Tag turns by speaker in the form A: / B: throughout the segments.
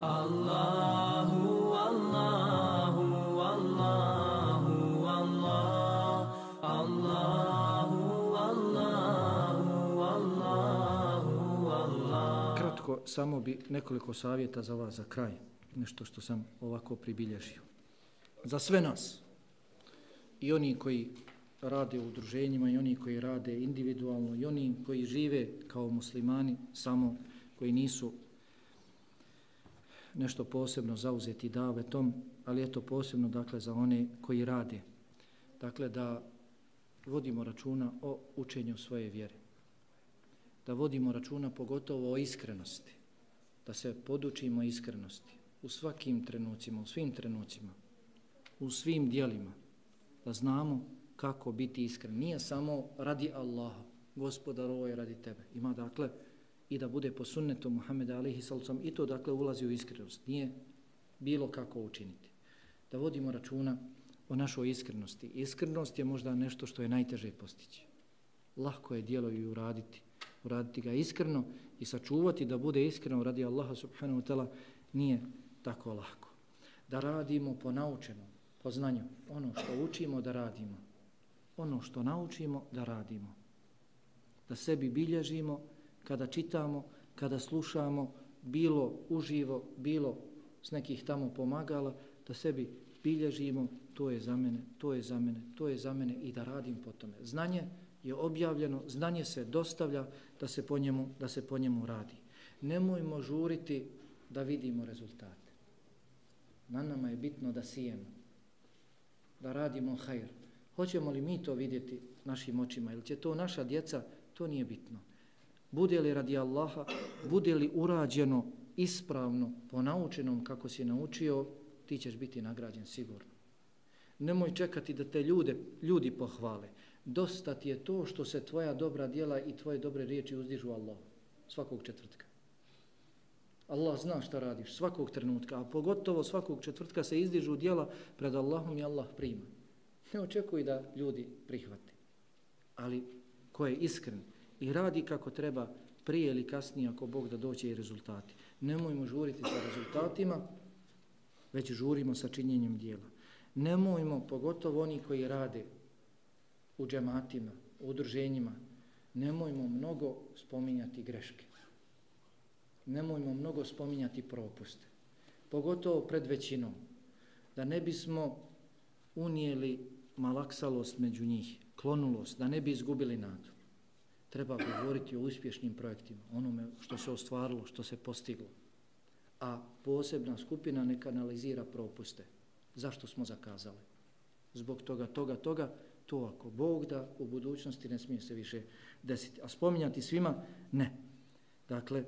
A: Allahu, Allahu, Allahu, Allah, Allahu, Allahu, Allahu, Allah.
B: Kratko, samo bi nekoliko savjeta za vas za kraj, nešto što sam ovako pribilježio. Za sve nas, i oni koji rade u udruženjima, i oni koji rade individualno, i oni koji žive kao muslimani, samo koji nisu nešto posebno zauzeti davetom, ali je to posebno dakle za one koji rade. Dakle, da vodimo računa o učenju svoje vjere. Da vodimo računa pogotovo o iskrenosti. Da se podučimo iskrenosti u svakim trenucima, u svim trenucima, u svim dijelima. Da znamo kako biti iskren. Nije samo radi Allaha, gospodar, ovo je radi tebe. Ima dakle i da bude po sunnetu Muhammeda alihi salcom i to dakle ulazi u iskrenost. Nije bilo kako učiniti. Da vodimo računa o našoj iskrenosti. Iskrenost je možda nešto što je najteže postići. Lahko je dijelo i uraditi. Uraditi ga iskreno i sačuvati da bude iskreno radi Allaha subhanahu wa ta'ala nije tako lahko. Da radimo po naučenom, po znanju. Ono što učimo da radimo. Ono što naučimo da radimo. Da sebi bilježimo kada čitamo, kada slušamo, bilo uživo, bilo s nekih tamo pomagala, da sebi bilježimo, to je za mene, to je za mene, to je za mene i da radim po tome. Znanje je objavljeno, znanje se dostavlja da se po njemu, da se po njemu radi. Nemojmo žuriti da vidimo rezultate. Na nama je bitno da sijemo, da radimo hajr. Hoćemo li mi to vidjeti našim očima ili će to naša djeca, to nije bitno bude li radi Allaha, bude li urađeno ispravno, po naučenom kako si naučio, ti ćeš biti nagrađen sigurno. Nemoj čekati da te ljude, ljudi pohvale. Dosta ti je to što se tvoja dobra djela i tvoje dobre riječi uzdižu Allah svakog četvrtka. Allah zna šta radiš svakog trenutka, a pogotovo svakog četvrtka se izdižu djela pred Allahom i Allah prima. Ne očekuj da ljudi prihvate. Ali ko je iskren, i radi kako treba prije ili kasnije ako Bog da doće i rezultati. Nemojmo žuriti sa rezultatima, već žurimo sa činjenjem dijela. Nemojmo, pogotovo oni koji rade u džematima, u udruženjima, nemojmo mnogo spominjati greške. Nemojmo mnogo spominjati propuste. Pogotovo pred većinom. Da ne bismo unijeli malaksalost među njih, klonulost, da ne bi izgubili nadu treba govoriti o uspješnim projektima, onome što se ostvarilo, što se postiglo. A posebna skupina ne kanalizira propuste. Zašto smo zakazali? Zbog toga, toga, toga, to ako Bog da u budućnosti ne smije se više desiti. A spominjati svima, ne. Dakle,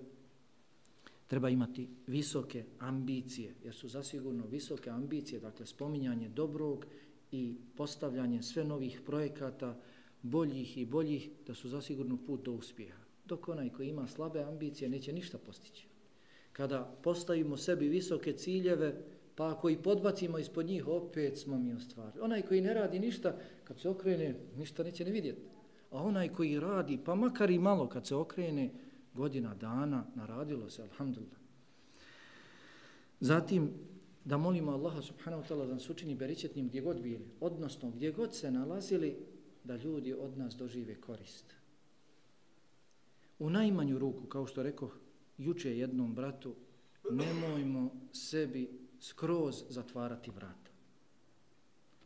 B: treba imati visoke ambicije, jer su zasigurno visoke ambicije, dakle, spominjanje dobrog i postavljanje sve novih projekata, boljih i boljih, da su zasigurno put do uspjeha. Dok onaj koji ima slabe ambicije neće ništa postići. Kada postavimo sebi visoke ciljeve, pa ako i podbacimo ispod njih, opet smo mi ostvarili. Onaj koji ne radi ništa, kad se okrene, ništa neće ne vidjeti. A onaj koji radi, pa makar i malo, kad se okrene, godina, dana, naradilo se, alhamdulillah. Zatim, da molimo Allaha subhanahu wa ta'ala da nas učini beričetnim gdje god bili, odnosno gdje god se nalazili, da ljudi od nas dožive korist. U najmanju ruku, kao što rekao juče jednom bratu, nemojmo sebi skroz zatvarati vrata.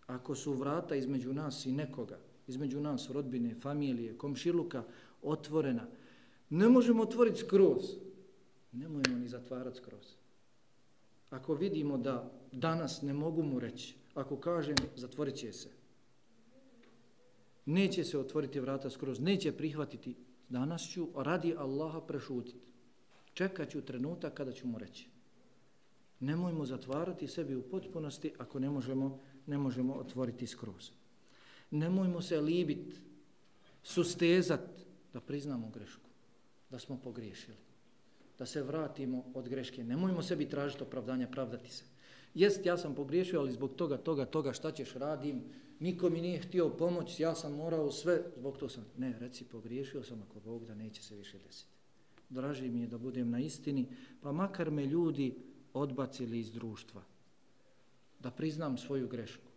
B: Ako su vrata između nas i nekoga, između nas, rodbine, familije, komšiluka, otvorena, ne možemo otvoriti skroz. Nemojmo ni zatvarati skroz. Ako vidimo da danas ne mogu mu reći, ako kažem, zatvorit će se neće se otvoriti vrata skroz, neće prihvatiti. Danas ću radi Allaha prešutiti. Čekat ću trenutak kada ću mu reći. Nemojmo zatvarati sebi u potpunosti ako ne možemo, ne možemo otvoriti skroz. Nemojmo se libit, sustezat da priznamo grešku, da smo pogriješili, da se vratimo od greške. Nemojmo sebi tražiti opravdanja, pravdati se. Jest, ja sam pogriješio, ali zbog toga, toga, toga, šta ćeš radim, niko mi nije htio pomoć, ja sam morao sve, zbog to sam, ne, reci, pogriješio sam, ako Bog da neće se više desiti. Draži mi je da budem na istini, pa makar me ljudi odbacili iz društva. Da priznam svoju grešku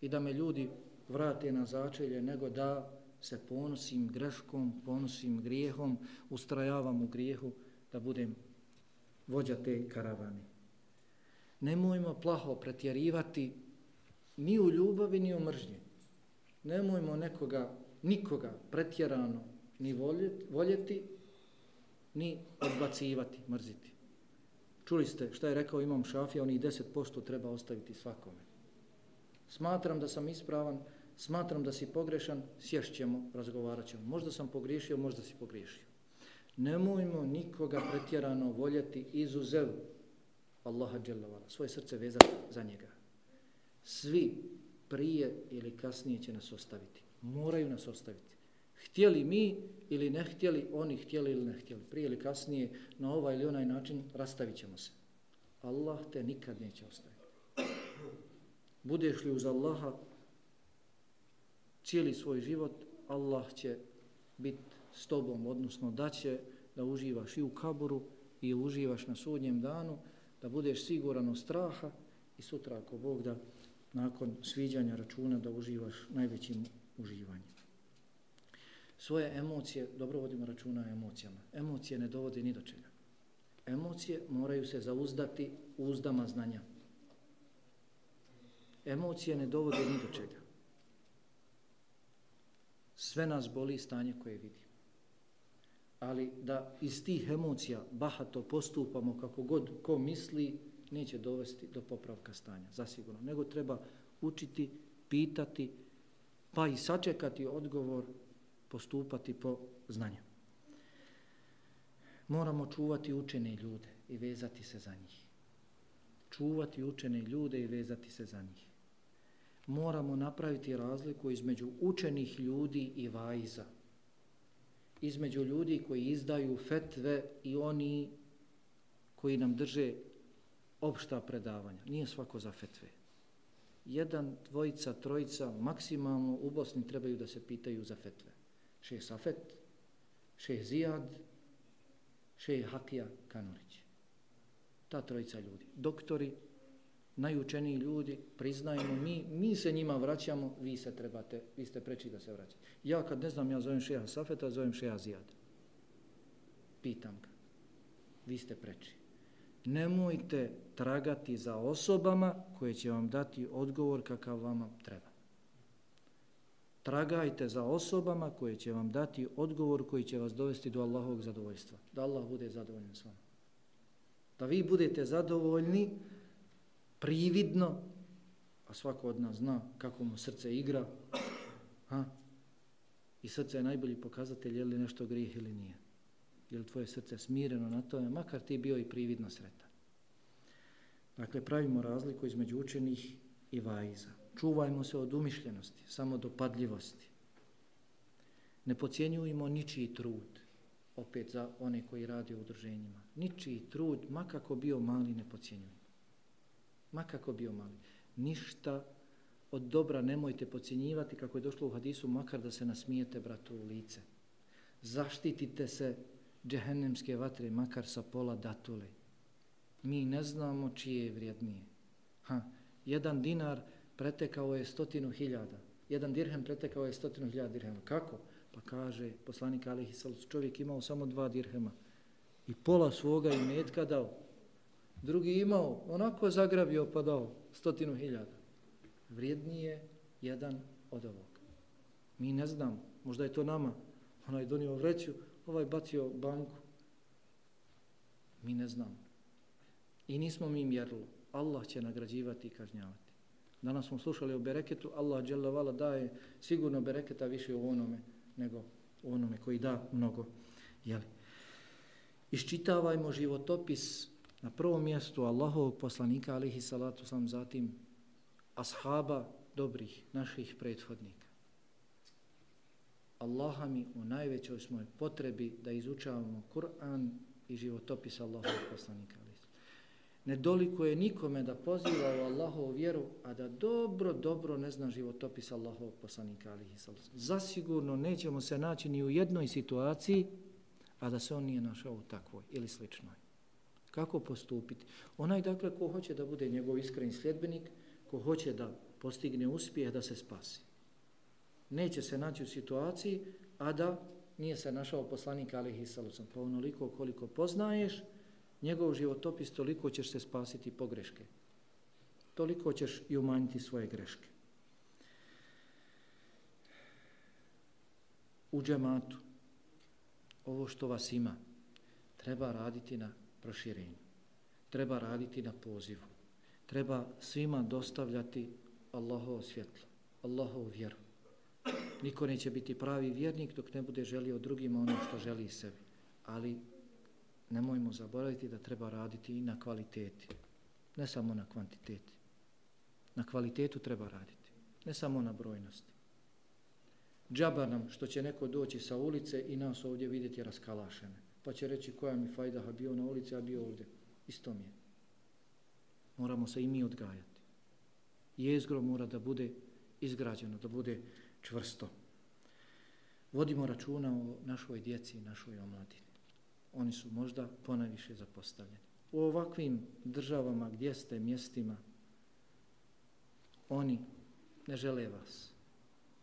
B: i da me ljudi vrate na začelje nego da se ponosim greškom, ponosim grijehom, ustrajavam u grijehu da budem vođa te karavane. Nemojmo plaho pretjerivati ni u ljubavi, ni u mržnji. Nemojmo nekoga, nikoga pretjerano ni voljeti, voljeti ni odbacivati, mrziti. Čuli ste šta je rekao Imam Šafija, onih 10% treba ostaviti svakome. Smatram da sam ispravan, smatram da si pogrešan, sješćemo, razgovarat ćemo. Možda sam pogriješio, možda si pogriješio. Nemojmo nikoga pretjerano voljeti izuzev Allaha dželavala, svoje srce vezati za njega. Svi prije ili kasnije će nas ostaviti. Moraju nas ostaviti. Htjeli mi ili ne htjeli, oni htjeli ili ne htjeli. Prije ili kasnije na ovaj ili onaj način rastavit ćemo se. Allah te nikad neće ostaviti. Budeš li uz Allaha cijeli svoj život, Allah će biti s tobom, odnosno da će da uživaš i u kaburu i uživaš na sudnjem danu, da budeš siguran od straha i sutra ako Bog da nakon sviđanja računa da uživaš najvećim uživanjem. Svoje emocije, dobro vodimo računa o emocijama, emocije ne dovode ni do čega. Emocije moraju se zauzdati uzdama znanja. Emocije ne dovode ni do čega. Sve nas boli stanje koje vidimo. Ali da iz tih emocija bahato postupamo kako god ko misli, neće dovesti do popravka stanja, zasigurno. Nego treba učiti, pitati, pa i sačekati odgovor, postupati po znanju. Moramo čuvati učene ljude i vezati se za njih. Čuvati učene ljude i vezati se za njih. Moramo napraviti razliku između učenih ljudi i vajza. Između ljudi koji izdaju fetve i oni koji nam drže opšta predavanja. Nije svako za fetve. Jedan, dvojica, trojica, maksimalno u Bosni trebaju da se pitaju za fetve. Šeh Safet, Šeh Zijad, Šeh Hakija Kanurić. Ta trojica ljudi. Doktori, najučeniji ljudi, priznajemo, mi, mi se njima vraćamo, vi se trebate, vi ste preči da se vraćate. Ja kad ne znam, ja zovem Šeha Safeta, zovem Šeha Zijad. Pitam ga. Vi ste preči nemojte tragati za osobama koje će vam dati odgovor kakav vama treba. Tragajte za osobama koje će vam dati odgovor koji će vas dovesti do Allahovog zadovoljstva. Da Allah bude zadovoljen s vama. Da vi budete zadovoljni prividno, a svako od nas zna kako mu srce igra, ha? i srce je najbolji pokazatelj je li nešto grijeh ili nije je li tvoje srce smireno na tome, makar ti bio i prividno sretan. Dakle, pravimo razliku između učenih i vajza. Čuvajmo se od umišljenosti, samo. Ne pocijenjujemo ničiji trud, opet za one koji radi u udruženjima. Ničiji trud, makako bio mali, ne pocijenjujemo. Makako bio mali. Ništa od dobra nemojte pocijenjivati, kako je došlo u hadisu, makar da se nasmijete bratu u lice. Zaštitite se džehennemske vatre, makar sa pola datule. Mi ne znamo čije je vrijednije. Ha, jedan dinar pretekao je stotinu hiljada. Jedan dirhem pretekao je stotinu hiljada dirhema. Kako? Pa kaže poslanik Alihi Salus, čovjek imao samo dva dirhema i pola svoga imetka dao. Drugi imao, onako zagrabio pa dao stotinu hiljada. Vrijednije jedan od ovog. Mi ne znam, možda je to nama, onaj donio vreću, ovaj bacio banku. Mi ne znamo. I nismo mi mjerilo. Allah će nagrađivati i kažnjavati. Danas smo slušali o bereketu, Allah dželavala daje sigurno bereketa više u onome nego u onome koji da mnogo. Jeli? Iščitavajmo životopis na prvom mjestu Allahovog poslanika, alihi salatu sam zatim ashaba dobrih naših prethodnika. Allaha mi u najvećoj smoj potrebi da izučavamo Kur'an i životopis Allahovog poslanika. Ne dolikuje nikome da poziva u Allahovu vjeru, a da dobro, dobro ne zna životopis Allahovog poslanika. Zasigurno nećemo se naći ni u jednoj situaciji, a da se on nije našao u takvoj ili sličnoj. Kako postupiti? Onaj, dakle, ko hoće da bude njegov iskren sljedbenik, ko hoće da postigne uspjeh, da se spasi. Neće se naći u situaciji, a da nije se našao poslanik Alihi Salusan. Pa onoliko koliko poznaješ, njegov životopis, toliko ćeš se spasiti pogreške. Toliko ćeš i umanjiti svoje greške. U džematu, ovo što vas ima, treba raditi na proširenju. Treba raditi na pozivu. Treba svima dostavljati Allahovo svjetlo, Allahovu vjeru. Niko neće biti pravi vjernik dok ne bude želio drugima ono što želi sebi. Ali nemojmo zaboraviti da treba raditi i na kvaliteti. Ne samo na kvantiteti. Na kvalitetu treba raditi. Ne samo na brojnosti. Džaba nam što će neko doći sa ulice i nas ovdje vidjeti raskalašene. Pa će reći koja mi fajda ha bio na ulici, a bio ovdje. Isto mi je. Moramo se i mi odgajati. Jezgro mora da bude izgrađeno, da bude čvrsto. Vodimo računa o našoj djeci i našoj omladini. Oni su možda ponajviše zapostavljeni. U ovakvim državama, gdje ste, mjestima, oni ne žele vas.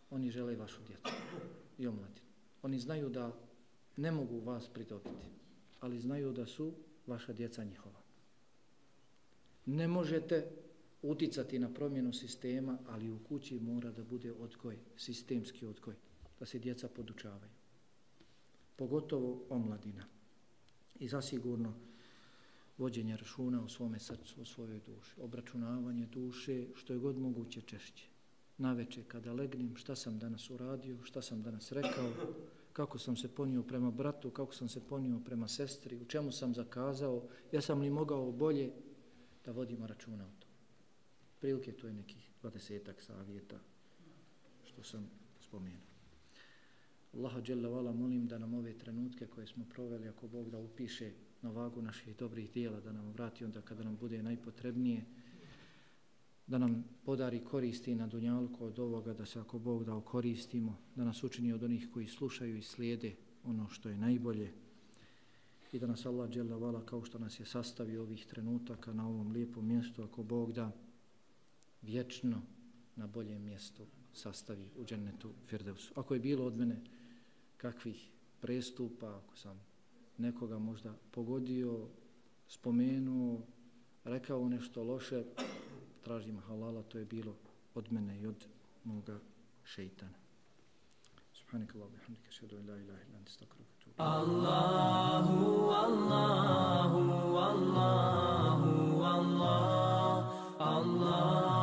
B: Oni žele vašu djecu i omladinu. Oni znaju da ne mogu vas pritopiti, ali znaju da su vaša djeca njihova. Ne možete uticati na promjenu sistema, ali u kući mora da bude odgoj, sistemski odgoj, da se djeca podučavaju. Pogotovo omladina. I zasigurno vođenje računa u svome srcu, u svojoj duši. Obračunavanje duše što je god moguće češće. Naveče kada legnem šta sam danas uradio, šta sam danas rekao, kako sam se ponio prema bratu, kako sam se ponio prema sestri, u čemu sam zakazao, ja sam li mogao bolje da vodimo računa o to. Prilike to je nekih dvadesetak savjeta što sam spomenuo. Allaha dželle vala molim da nam ove trenutke koje smo proveli ako Bog da upiše na vagu naših dobrih dijela da nam vrati onda kada nam bude najpotrebnije da nam podari koristi na dunjalku od ovoga da se ako Bog da koristimo da nas učini od onih koji slušaju i slijede ono što je najbolje i da nas Allah dželavala kao što nas je sastavio ovih trenutaka na ovom lijepom mjestu ako Bog da vječno na boljem mjestu sastavi u džennetu Firdevsu. Ako je bilo od mene kakvih prestupa, ako sam nekoga možda pogodio, spomenuo, rekao nešto loše, tražim halala, to je bilo od mene i od moga šeitana. سبحانك الله وبحمدك اشهد ان لا اله الا انت استغفرك واتوب
A: الله الله الله الله الله